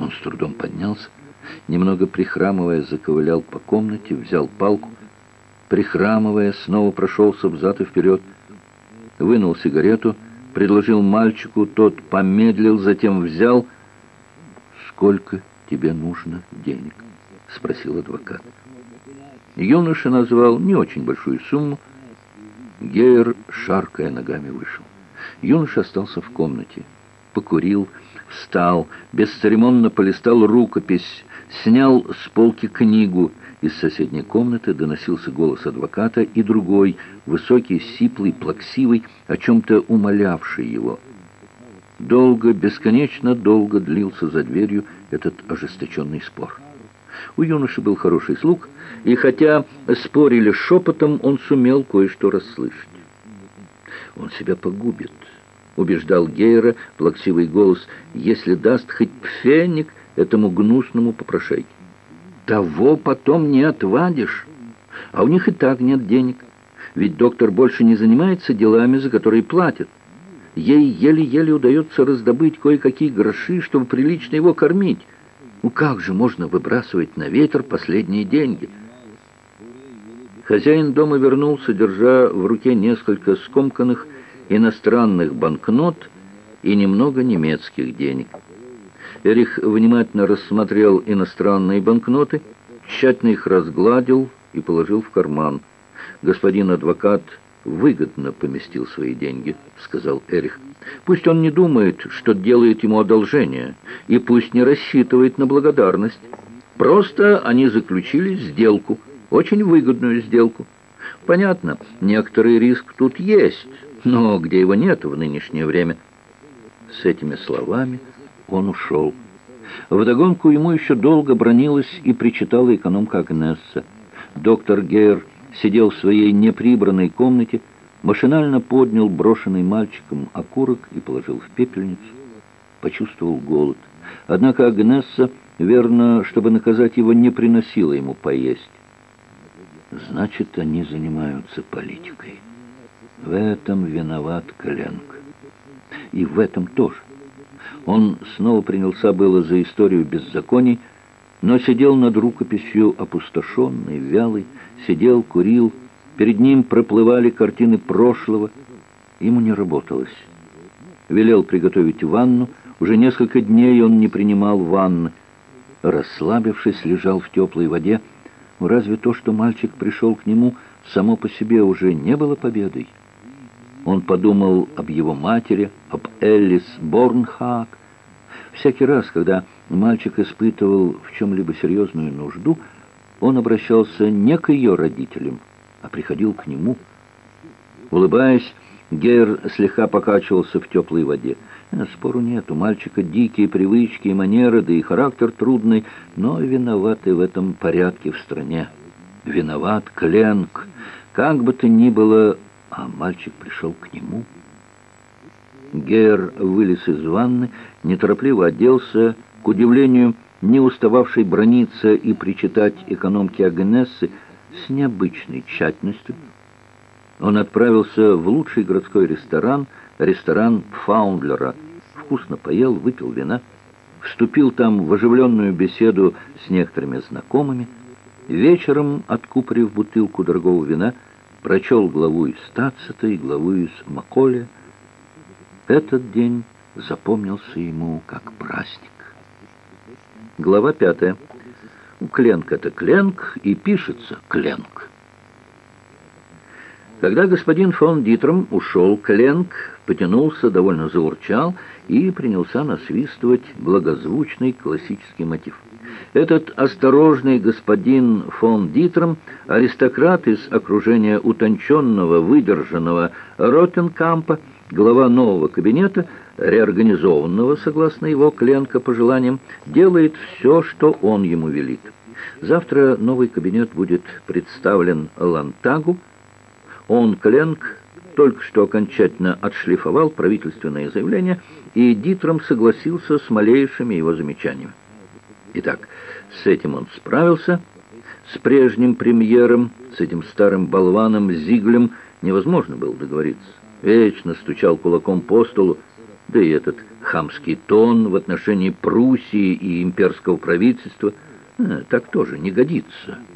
Он с трудом поднялся, немного прихрамывая, заковылял по комнате, взял палку, прихрамывая, снова прошелся взад и вперед, вынул сигарету, предложил мальчику, тот помедлил, затем взял. «Сколько тебе нужно денег?» — спросил адвокат. Юноша назвал не очень большую сумму. Гейер, шаркая ногами, вышел. Юноша остался в комнате. Покурил, встал, бесцеремонно полистал рукопись, снял с полки книгу. Из соседней комнаты доносился голос адвоката и другой, высокий, сиплый, плаксивый, о чем-то умолявший его. Долго, бесконечно долго длился за дверью этот ожесточенный спор. У юноши был хороший слух, и хотя спорили шепотом, он сумел кое-что расслышать. «Он себя погубит», — убеждал Гейра плаксивый голос, «если даст хоть пфенник этому гнусному попрошайке. Того потом не отвадишь, а у них и так нет денег, ведь доктор больше не занимается делами, за которые платят. Ей еле-еле удается раздобыть кое-какие гроши, чтобы прилично его кормить». Ну как же можно выбрасывать на ветер последние деньги? Хозяин дома вернулся, держа в руке несколько скомканных иностранных банкнот и немного немецких денег. Эрих внимательно рассмотрел иностранные банкноты, тщательно их разгладил и положил в карман. Господин адвокат выгодно поместил свои деньги, сказал Эрих. Пусть он не думает, что делает ему одолжение, и пусть не рассчитывает на благодарность. Просто они заключили сделку, очень выгодную сделку. Понятно, некоторый риск тут есть, но где его нет в нынешнее время? С этими словами он ушел. Вдогонку ему еще долго бронилась и причитала экономка Агнесса. Доктор Гейр сидел в своей неприбранной комнате, машинально поднял брошенный мальчиком окурок и положил в пепельницу. Почувствовал голод. Однако Агнесса, верно, чтобы наказать его, не приносила ему поесть. Значит, они занимаются политикой. В этом виноват Коленко. И в этом тоже. Он снова принялся было за историю беззаконий, но сидел над рукописью опустошенный, вялый, сидел, курил. Перед ним проплывали картины прошлого. Ему не работалось. Велел приготовить ванну. Уже несколько дней он не принимал ванны. Расслабившись, лежал в теплой воде. Разве то, что мальчик пришел к нему, само по себе уже не было победой? Он подумал об его матери, об Эллис Борнхак. Всякий раз, когда мальчик испытывал в чем-либо серьезную нужду, он обращался не к ее родителям, а приходил к нему. Улыбаясь, Гейр слегка покачивался в теплой воде. Э, спору нет, у мальчика дикие привычки и манеры, да и характер трудный, но виноваты в этом порядке в стране. Виноват Кленк. Как бы то ни было, а мальчик пришел к нему. Гейр вылез из ванны, неторопливо оделся, к удивлению, не устававший брониться и причитать экономке Агнессы с необычной тщательностью. Он отправился в лучший городской ресторан, ресторан Фаундлера, вкусно поел, выпил вина, вступил там в оживленную беседу с некоторыми знакомыми, вечером, откупорив бутылку дорогого вина, прочел главу из Тацита и главу из Маколя. Этот день запомнился ему как праздник. Глава пятая. Кленк — это Кленк, и пишется Кленк. Когда господин фон Дитром ушел, Кленк потянулся, довольно заурчал и принялся насвистывать благозвучный классический мотив. Этот осторожный господин фон Дитром, аристократ из окружения утонченного, выдержанного Ротенкампа, глава нового кабинета, реорганизованного, согласно его Кленко пожеланиям, делает все, что он ему велит. Завтра новый кабинет будет представлен Лантагу. Он, Кленк, только что окончательно отшлифовал правительственное заявление, и Дитром согласился с малейшими его замечаниями. Итак, с этим он справился. С прежним премьером, с этим старым болваном Зиглем невозможно было договориться. Вечно стучал кулаком по столу, да и этот хамский тон в отношении Пруссии и имперского правительства. А, так тоже не годится.